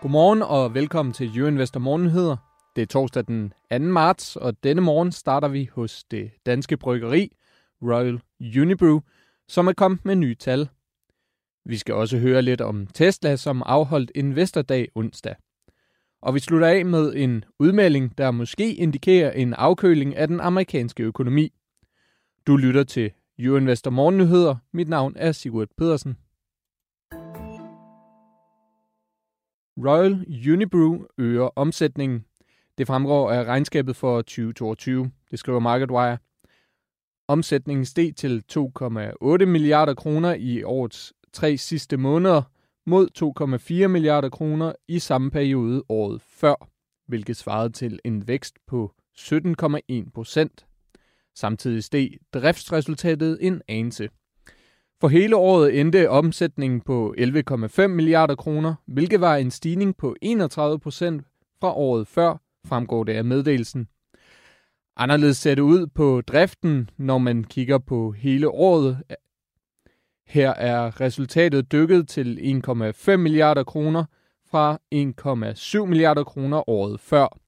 Godmorgen og velkommen til Jørgen Morgenheder. Det er torsdag den 2. marts, og denne morgen starter vi hos det danske bryggeri Royal Unibrew, som er kommet med nye tal. Vi skal også høre lidt om Tesla, som afholdt Investordag onsdag. Og vi slutter af med en udmelding, der måske indikerer en afkøling af den amerikanske økonomi. Du lytter til Jørgen Morgenheder. Mit navn er Sigurd Pedersen. Royal Unibrew øger omsætningen. Det fremgår af regnskabet for 2022. Det skriver MarketWire. Omsætningen steg til 2,8 milliarder kroner i årets tre sidste måneder mod 2,4 milliarder kroner i samme periode året før, hvilket svarede til en vækst på 17,1 procent. Samtidig steg driftsresultatet en anelse. For hele året endte omsætningen på 11,5 milliarder kroner, hvilket var en stigning på 31 procent fra året før, fremgår det af meddelelsen. Anderledes ser det ud på driften, når man kigger på hele året. Her er resultatet dykket til 1,5 milliarder kroner fra 1,7 milliarder kroner året før.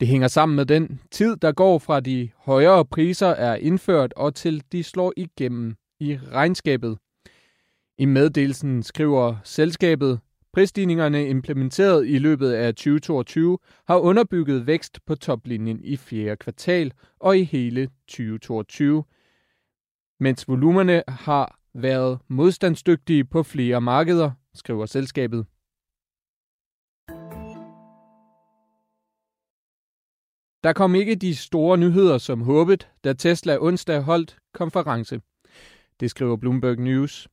Det hænger sammen med den tid, der går fra de højere priser er indført og til de slår igennem i regnskabet. I meddelelsen skriver selskabet, prisstigningerne implementeret i løbet af 2022 har underbygget vækst på toplinjen i fjerde kvartal og i hele 2022, mens volumerne har været modstandsdygtige på flere markeder, skriver selskabet. Der kom ikke de store nyheder som håbet, da Tesla onsdag holdt konference. Det skriver Bloomberg News.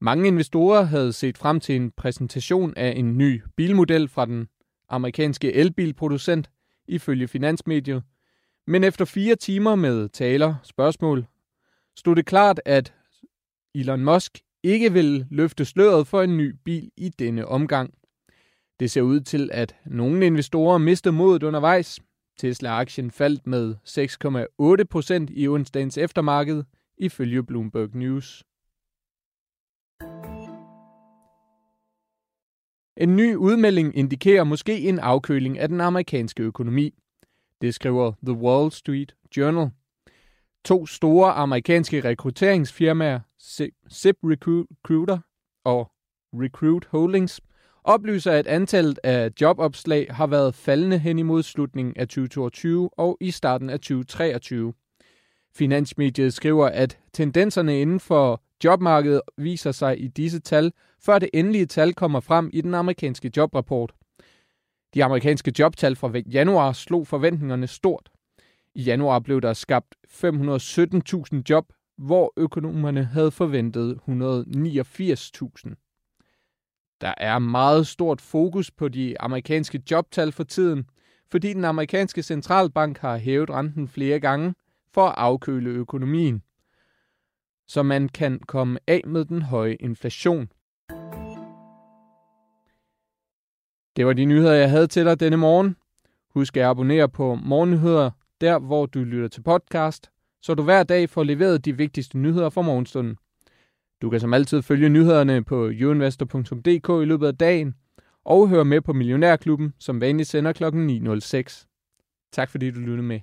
Mange investorer havde set frem til en præsentation af en ny bilmodel fra den amerikanske elbilproducent, ifølge Finansmediet. Men efter fire timer med taler, spørgsmål, stod det klart, at Elon Musk ikke vil løfte sløret for en ny bil i denne omgang. Det ser ud til, at nogle investorer mistede modet undervejs. Tesla-aktien faldt med 6,8 procent i onsdagens eftermarked, ifølge Bloomberg News. En ny udmelding indikerer måske en afkøling af den amerikanske økonomi. Det skriver The Wall Street Journal. To store amerikanske rekrutteringsfirmaer, Zip Recruiter og Recruit Holdings, oplyser, at antallet af jobopslag har været faldende hen imod slutningen af 2022 og i starten af 2023. Finansmediet skriver, at tendenserne inden for jobmarkedet viser sig i disse tal, før det endelige tal kommer frem i den amerikanske jobrapport. De amerikanske jobtal fra januar slog forventningerne stort. I januar blev der skabt 517.000 job, hvor økonomerne havde forventet 189.000. Der er meget stort fokus på de amerikanske jobtal for tiden, fordi den amerikanske centralbank har hævet renten flere gange – for at afkøle økonomien, så man kan komme af med den høje inflation. Det var de nyheder, jeg havde til dig denne morgen. Husk at abonnere på Morgennyheder, der hvor du lytter til podcast, så du hver dag får leveret de vigtigste nyheder fra morgenstunden. Du kan som altid følge nyhederne på youinvestor.dk i løbet af dagen, og høre med på Millionærklubben, som vanligt sender kl. 9.06. Tak fordi du lyttede med.